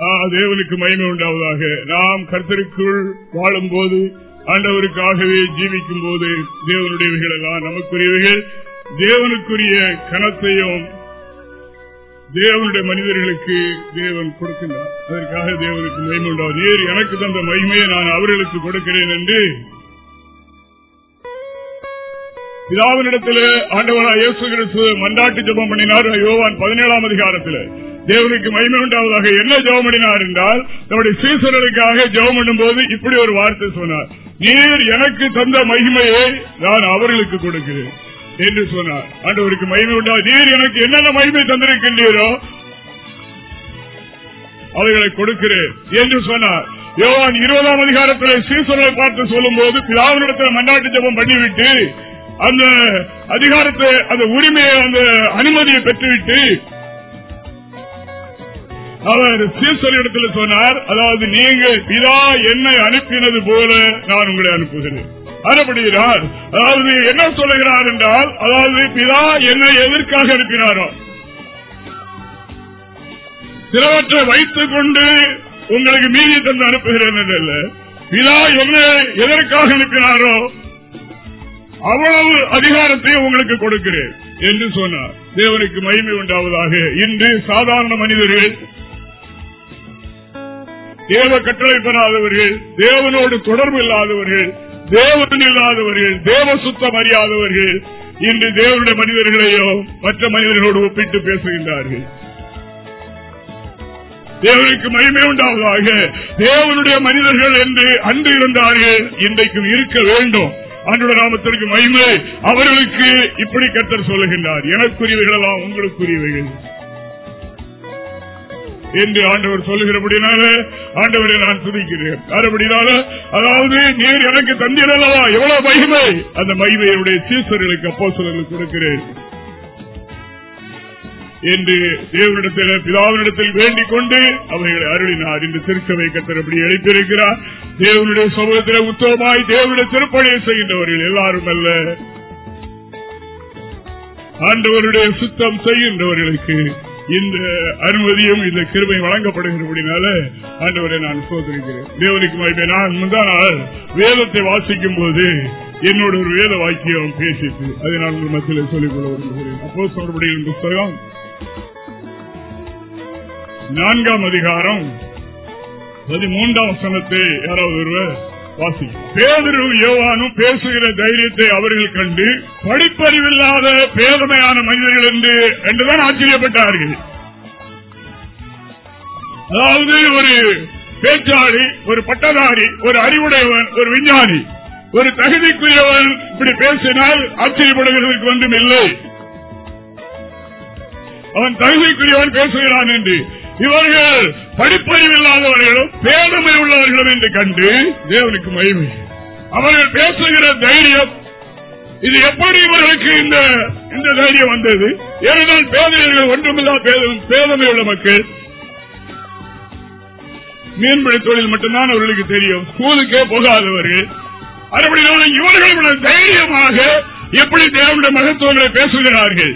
தேவனுக்கு மகிமை உண்டாவதாக. நாம் கர்த்தருக்குள் வாழும் போது ஆண்டவருக்காகவே ஜீவிக்கும் போது தேவனுடையவைகள் எல்லாம் நமக்குரியவைகள். தேவனுக்குரிய கனத்தையும் தேவனுடைய மனிதர்களுக்கு தேவன் கொடுக்கின்றார். அதற்காக தேவனுக்கு மகிமை உண்டாவது. நேர் எனக்கு தந்த மகிமையை நான் அவர்களுக்கு கொடுக்கிறேன் என்று பிதாவினிடத்தில் ஆண்டவரா இயேசு கிறிஸ்து மண்டாட்டு ஜபம் பண்ணினார். யோவான் பதினேழாம் அதிகாரத்தில். தேவனுக்கு மகிமை உண்டாவதாக என்ன ஜெபம் என்றால் நம்முடைய சீசர்களுக்காக ஜெபம் பண்ணும் போது இப்படி ஒரு வார்த்தை சொன்னார். நீர் எனக்கு தந்த மகிமையை நான் அவர்களுக்கு கொடுக்கிறேன் என்று சொன்னார். ஆண்டவருக்கு மகிமை உண்டா? நீர் எனக்கு என்னென்ன மகிமை தந்திருக்கின்றீரோ அவர்களை கொடுக்கிறேன் என்று சொன்னார். யோவான் இருபதாம் அதிகாரத்தில் சீசர்களை பார்த்து சொல்லும் போது பிதாவினிடத்தில் மன்னாட்டு ஜபம் பண்ணிவிட்டு அந்த அதிகாரத்தை அந்த உரிமையை அந்த அனுமதியை பெற்றுவிட்டு அவர் சீசரிடத்தில் சொன்னார் அதாவது நீங்கள் பிதா என்னை அனுப்பினது போல நான் உங்களை அனுப்புகிறேன். அனுப்புகிறார் அதாவது என்ன சொல்லுகிறார் என்றால் அதாவது பிதா என்னை எதற்காக அனுப்பினாரோ? சிலவற்றை வைத்துக் கொண்டு உங்களுக்கு மீதி தந்து அனுப்புகிறேன் என்றல்ல. பிதா என்ன எதற்காக அனுப்பினாரோ அவ்வளவு அதிகாரத்தை உங்களுக்கு கொடுக்கிறேன் என்று சொன்னார். தேவனுக்கு மகிமை உண்டாவதாக. இன்று சாதாரண மனிதர்கள் தேவ கட்டளை பெறாதவர்கள் தேவனோடு தொடர்பு இல்லாதவர்கள் தேவன் இல்லாதவர்கள் தேவ சுத்தம் அறியாதவர்கள் இன்று தேவனுடைய மனிதர்களையோ மற்ற மனிதர்களோடு ஒப்பிட்டு பேசுகின்றார்கள். தேவனுக்கு மகிமை உண்டாவதாக தேவனுடைய மனிதர்கள் என்று அன்று இருந்தார்கள் இன்றைக்கும் இருக்க வேண்டும். அன்றைய நாமத்திற்கு மகிமை அவர்களுக்கு இப்படி கத்தர் சொல்லுகின்றார். எனக்குரியவைகள் எல்லாம் உங்களுக்குரியவைகள். என்று ஆண்டவர் சொல்லுகிறபடினால ஆண்டவரை நான் துணிக்கிறேன் அதுபடினால அதாவது நீர் எனக்கு தந்திரல்லவா எவ்வளவு மகிமை? அந்த மகிமையுடைய சீசர்களுக்கு அப்போ சிலருக்கு கொடுக்கிறேன். என்று தேவனிடத்தில் பிதாவினிடத்தில் வேண்டிக் கொண்டு அவைகளை அருளினார். என்று திருச்சபை கத்தரப்படி அழைத்திருக்கிறார். தேவனுடைய சமூகத்தில் உத்தவமாய் தேவனுடைய திருப்பணியை செய்கின்றவர்கள் எல்லாரும் அல்ல. ஆண்டவருடைய சுத்தம் செய்கின்றவர்களுக்கு இந்த அனுமதியும் இந்த கிருமை வழங்கப்படுகிறபடினால ஆண்டவரை நான் சோதரிக்கிறேன் தேவனுக்கு நான் முந்தா நாள் வேதத்தை வாசிக்கும் போது என்னோட ஒரு வேத வாக்கியம் பேசிட்டு அதை நான் உங்கள் மத்தியில் சொல்லிக்கொள்ள விரும்புகிறேன். அப்போ சொல்றபடியின் புஸ்தகம் நான்காம் அதிகாரம் பதிமூன்றாம் சனத்தை யாராவது ஒருவர் பேதரும் யோவானும் பேசுகிற தைரியத்தை அவர்கள் கண்டு படிப்பறிவில்லாத பேதமையான மனிதர்கள் என்று என்றுதான் ஆச்சரியப்பட்டார்கள். அதாவது ஒரு பேச்சாளி ஒரு பட்டதாரி ஒரு அறிவுடையவன் ஒரு விஞ்ஞானி ஒரு தகுதிக்குரியவன் இப்படி பேசினால் ஆச்சரியப்படுகிறதுக்கு ஒன்றும் இல்லை. அவன் தகுதிக்குரியவன் பேசுகிறான் என்று. இவர்கள் படிப்பறிவு இல்லாதவர்களும் பேரமை உள்ளவர்களும் என்று கண்டு தேவனுக்கு மகிமை. அவர்கள் பேசுகிற தைரியம் இது எப்படி இவர்களுக்கு இந்த இந்த தைரியம் வந்தது? ஏனென்றால் பேதையர்கள் ஒன்றுமில்லா பேதமை உள்ள மக்கள். மீன்பிடி தொழில் மட்டும்தான் அவர்களுக்கு தெரியும். ஸ்கூலுக்கே போகாதவர்கள். அதுபடினால இவர்கள் தைரியமாக எப்படி தேவனுடைய மகத்துவங்களை பேசுகிறார்கள்?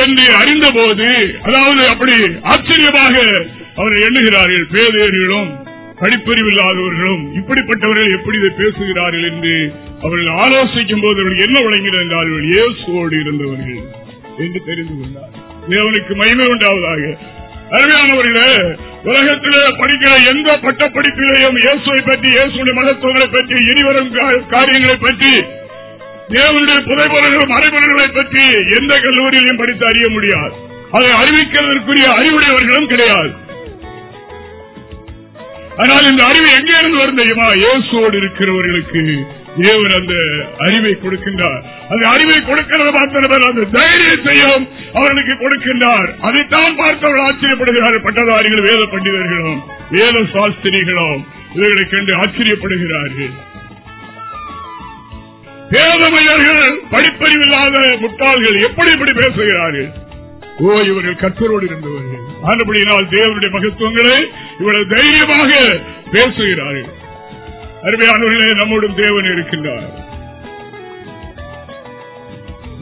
என்று அறிந்தபோது அதாவது அப்படி ஆச்சரியமாக அவரை எண்ணுகிறார்கள் பேதையர்களும் படிப்பறிவு இல்லாதவர்களும் இப்படிப்பட்டவர்கள் எப்படி இதை பேசுகிறார்கள் என்று அவர்கள் ஆலோசிக்கும் போது அவர்கள் என்ன வழங்கினர் இயேசுவோடு இருந்தவர்கள் என்று தெரிந்து கொண்டார். தேவனுக்கு மகிமை உண்டாவதாக. அருமையானவர்களே உலகத்திலே படிக்கிற எந்த பட்ட படிப்பிலையும் இயேசுவை பற்றி இயேசுடைய மகத்துவங்களை பற்றி இனிவரும் காரியங்களை பற்றி தேவனுடைய புதைபொருள்கள் மறைபொருள்களை பற்றி எந்த கல்லூரியிலையும் படித்து அறிய முடியாது. அதை அறிவிக்கிறதற்குரிய அறிவுடையவர்களும் கிடையாது. ஆனால் இந்த அறிவு எங்கே இருந்து வரும் தெரியுமா? இயேசுவோடு இருக்கிறவர்களுக்கு தேவன் அந்த அறிவை கொடுக்கின்றார். அந்த அறிவை கொடுக்கிறது மாத்திரமல்ல அந்த தைரியத்தையும் அவர்களுக்கு கொடுக்கின்றார். அதைத்தான் பார்த்தவர்கள் ஆச்சரியப்படுகிறார்கள். பட்டதாரிகள் வேத பண்டிதர்களும் வேத சாஸ்திரிகளும் இவர்களை கண்டு ஆச்சரியப்படுகிறார்கள். வேதமையர்கள் படிப்பறிவில்லாத முட்டாள்கள் எப்படி இப்படி பேசுகிறார்கள்? ஓ இவர்கள் கற்றோடு இருந்தவர்கள் ஆனபடியினால் தேவனுடைய மகத்துவங்களை இவர்கள் தைரியமாக பேசுகிறார்கள். அருமையானவர்களே நம்மோடும் தேவன் இருக்கின்றார்.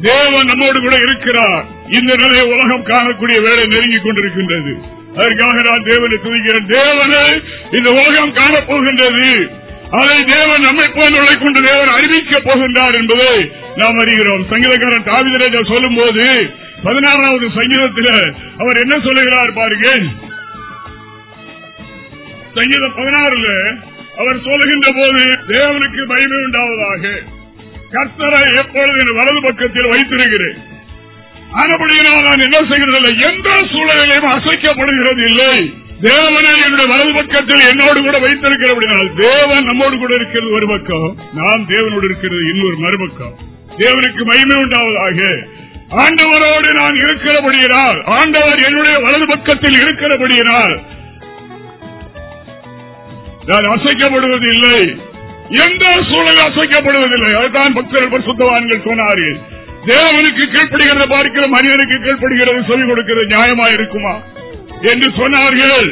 தேவன் நம்மோடு கூட இருக்கிறார். இந்த நிலையை உலகம் காணக்கூடிய வேலை நெருங்கிக் கொண்டிருக்கின்றது. அதற்காக நான் தேவனை துதிக்கிறேன். தேவனை இந்த உலகம் காணப்போகின்றது. அதை தேவன் நம்மை போன்றவர்களை கொண்டு தேவன் அறிவிக்கப் போகின்றார் என்பதை நாம் அறிகிறோம். சங்கீதக்காரன் தாவிதராஜா சொல்லும் போது பதினாறாவது சங்கீதத்தில் அவர் என்ன சொல்லுகிறார் பாருங்க. சங்கீதம் பதினாறுல அவர் சொல்லுகின்ற போது தேவனுக்கு பயமே உண்டாவதாக. கர்த்தரை எப்பொழுது என் வலது பக்கத்தில் வைத்திருக்கிறேன். ஆனபடியினால் நான் என்ன செய்கிறதில்லை? எந்த சூழலிலும் அசைக்கப்படுகிறது இல்லை. தேவனை என்னுடைய வலது பக்கத்தில் என்னோடு கூட வைத்திருக்கிறபடினால் தேவன் நம்மோடு கூட இருக்கிறது ஒரு பக்கம் நாம் தேவனோடு இருக்கிறது இன்னொரு மறுபக்கம். தேவனுக்கு மகிமை உண்டாவதாக. ஆண்டவரோடு நான் இருக்கிறபடியினால் ஆண்டவர் என்னுடைய வலது பக்கத்தில் இருக்கிறபடியினால் நான் அசைக்கப்படுவது இல்லை எந்த சூழல் அசைக்கப்படுவதில்லை? அதுதான் பக்தர்கள் சுத்தவான்கள் சொன்னார்கள். தேவனுக்கு கீழ்ப்படுகிறத பார்க்கிற மனிதனுக்கு கீழ்ப்படுகிறது சொல்லிக் கொடுக்கிறது நியாயமா இருக்குமா? என்று சொன்னார்கள்.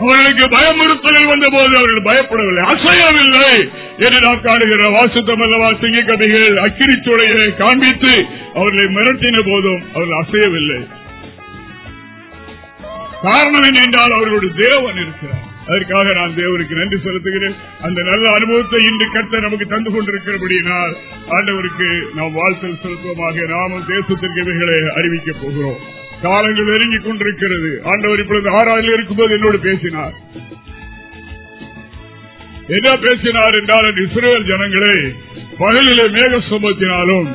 அவர்களுக்கு பயமுறுத்தல் வந்த போது அவர்கள் பயப்படவில்லை. அசையவில்லை என்று நாம் காணுகிற வாசுத்தம் அல்லவா சிங்க கதைகள் அக்கிரிச்சுடையை காண்பித்து அவர்களை மிரட்டின போதும் அவர்கள் அசையவில்லை. காரணம் என்னென்றால் அவர்களுடைய தேவன் இருக்கிறார். அதற்காக நான் தேவனுக்கு நன்றி செலுத்துகிறேன். அந்த நல்ல அனுபவத்தை இன்று கட்ட நமக்கு தந்து கொண்டிருக்கிறபடியினால் ஆண்டவருக்கு நாம் வாழ்த்தல் செலுத்துவமாக. நாமும் தேசத்திற்கு இவைகளை அறிவிக்கப் போகிறோம். காலங்கள் நெருங்கிக் கொண்டிருக்கிறது. ஆண்டவர் இப்பொழுது ஆறாவில் இருக்கும்போது என்னோடு பேசினார். என்ன பேசினார் என்றால் இஸ்ரேல் ஜனங்களை பகலிலே மேக சம்பவத்தினாலும்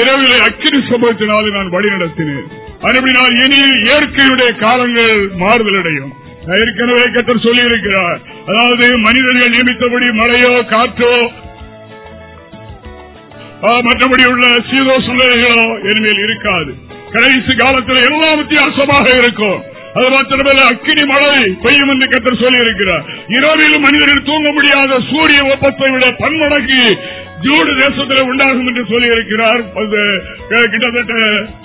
இரவிலே அக்கினி சம்பவத்தினாலும் நான் வழி நடத்தினேன். அனுப்பி நான் இனி இயற்கையுடைய காலங்கள் மாறுதலடையும். ஏற்கனவே கத்தர் சொல்லி இருக்கிறார் அதாவது மனிதர்கள் நியமித்தபடி மழையோ காற்றோ மற்றபடி உள்ள சீதோசூழல்களோ இனிமேல் இருக்காது. கடைசி காலத்தில் எல்லாம் வித்தியாசமாக இருக்கும். அது மாத்திரமல்ல அக்கினி மழை பெய்யும் என்று கத்தர் சொல்லி இருக்கிறார் இரவிலும் மனிதர்கள் தூங்க முடியாத சூரிய வெப்பத்தை விட பன்மடங்கு ஜூடு தேசத்தில் உண்டாகும் என்று சொல்லி இருக்கிறார் கிட்டத்தட்ட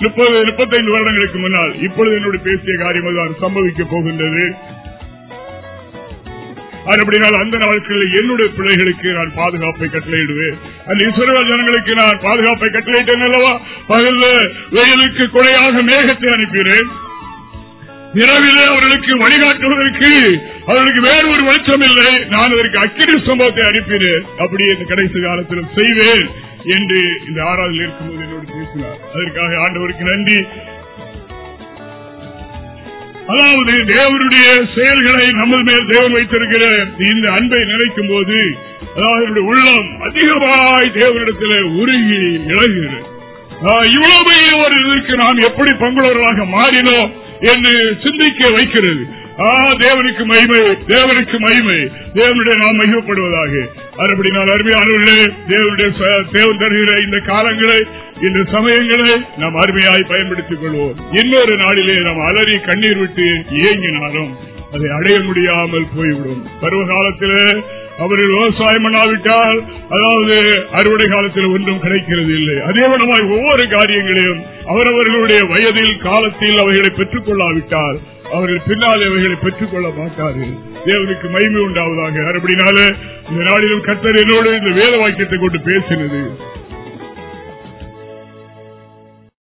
முப்பது முப்பத்தைந்து வருடங்களுக்கு முன்னால். இப்பொழுது என்னுடைய பேசிய காரியம் அது சம்பவிக்கப் போகின்றது. அப்படினால் அந்த நாட்களில் என்னுடைய பிள்ளைகளுக்கு நான் பாதுகாப்பை கட்டளையிடுவேன். அந்த இஸ்ரேல் ஜனங்களுக்கு நான் பாதுகாப்பை கட்டளையிட்டேன் அல்லவா? பகல் வெயிலுக்கு குறையாக மேகத்தை அனுப்பினேன். இரவிலே அவர்களுக்கு வழிகாட்டுவதற்கு அவர்களுக்கு வேறு ஒரு வெளிச்சம் இல்லை. நான் அதற்கு அக்கிரி சம்பவத்தை அனுப்பினேன். அப்படி இந்த கடைசி காலத்திலும் செய்வேன் என்று இந்த ஆறாவது இருக்கும்போது என்னோடு பேசினார். அதற்காக ஆண்டவருக்கு நன்றி. அதாவது தேவனுடைய செயல்களை நமது மேல் தேவன் வைத்திருக்கிற இந்த அன்பை நினைக்கும் போது அதாவது உள்ளம் அதிகமாய் தேவனிடத்தில் உருகி இழகிறது இவ்வளவு ஒரு இதற்கு நாம் எப்படி பங்குள்ளவர்களாக மாறினோம் என்று சிந்திக்க வைக்கிறது. தேவனுக்கு மகிமை தேவனுக்கு மகிமை. தேவனுடைய நாம் மகிமைப்படுவதாக. அதுபடினால் அருமையானவர்களே தேவனுடைய தேவன் தருகிற இந்த காலங்களை இந்த சமயங்களை நாம் அருமையாய் பயன்படுத்திக் கொள்வோம். இன்னொரு நாளிலே நாம் அலறி கண்ணீர் விட்டு இயங்கினாலும் அதை அடைய முடியாமல் போய்விடும். பருவ காலத்தில் அவர்கள் விவசாயம் பண்ணாவிட்டால் அதாவது அறுவடை காலத்தில் ஒன்றும் கிடைக்கிறது இல்லை. அதே விதமாய் ஒவ்வொரு காரியங்களையும் அவரவர்களுடைய வயதில் காலத்தில் அவைகளை பெற்றுக் கொள்ளாவிட்டால் அவர்கள் பின்னால் அவைகளை பெற்றுக் கொள்ள மாட்டார்கள். தேவனுக்கு மகிமை உண்டாவதாக. அப்படினால இந்த நாளிலும் கத்தர் என்னோடு இந்த வேத வாக்கியத்தை கொண்டு பேசினது.